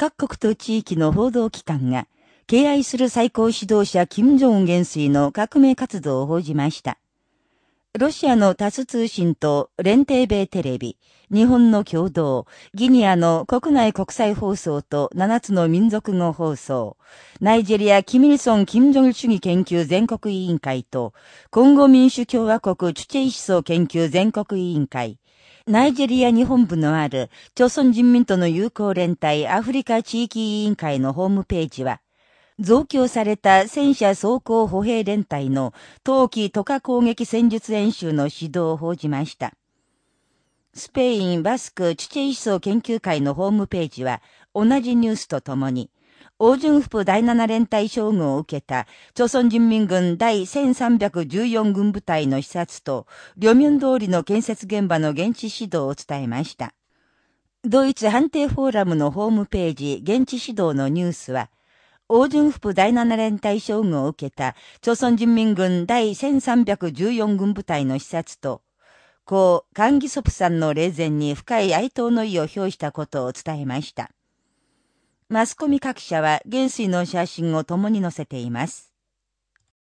各国と地域の報道機関が、敬愛する最高指導者金正恩元帥の革命活動を報じました。ロシアのタス通信と連帝米テレビ、日本の共同、ギニアの国内国際放送と7つの民族語放送、ナイジェリア・キミルソン・キム・ジョン主義研究全国委員会と、コンゴ民主共和国チュチェイ思想研究全国委員会、ナイジェリア日本部のある、朝鮮人民との友好連帯アフリカ地域委員会のホームページは、増強された戦車装甲歩兵連隊の冬季渡河攻撃戦術演習の指導を報じました。スペイン、バスク、チチェイ思想研究会のホームページは、同じニュースとともに、王順府第7連隊将軍を受けた、朝鮮人民軍第1314軍部隊の視察と、両面通りの建設現場の現地指導を伝えました。ドイツ判定フォーラムのホームページ、現地指導のニュースは、王順府第7連隊将軍を受けた、朝鮮人民軍第1314軍部隊の視察と、故、カンギソプさんの霊前に深い哀悼の意を表したことを伝えました。マスコミ各社は元帥の写真を共に載せています。